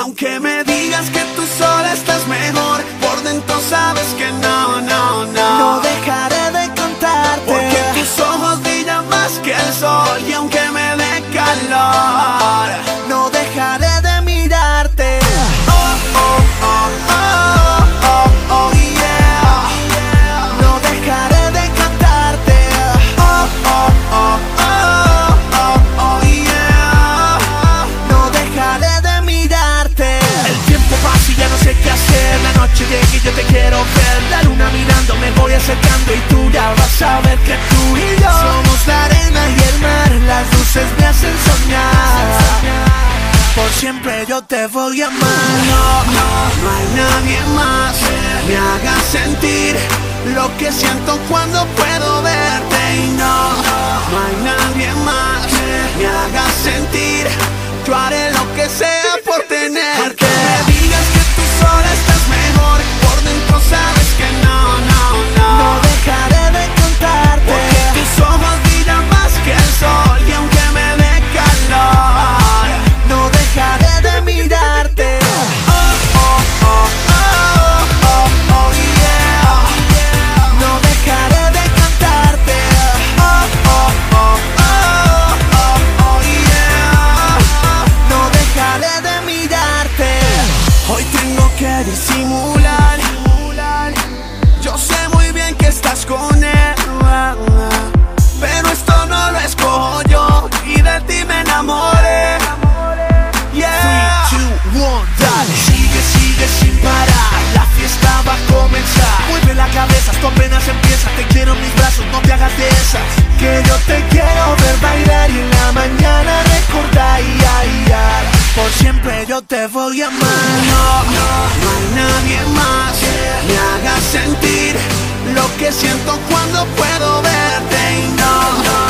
Aunque me digas que tú sola estás mejor, por dentro sabes que no, y yo te quiero ver. La luna mirando me voy acercando y tú ya vas a ver que tú y yo Somos la arena y el mar. Las luces me hacen soñar. Por siempre yo te voy a amar. No, no, no hay nadie más me haga sentir lo que siento cuando puedo verte Yo sé muy bien que estás con él. siempre yo te voy a amar. No, no hay nadie más que me haga sentir lo que siento cuando puedo verte y no.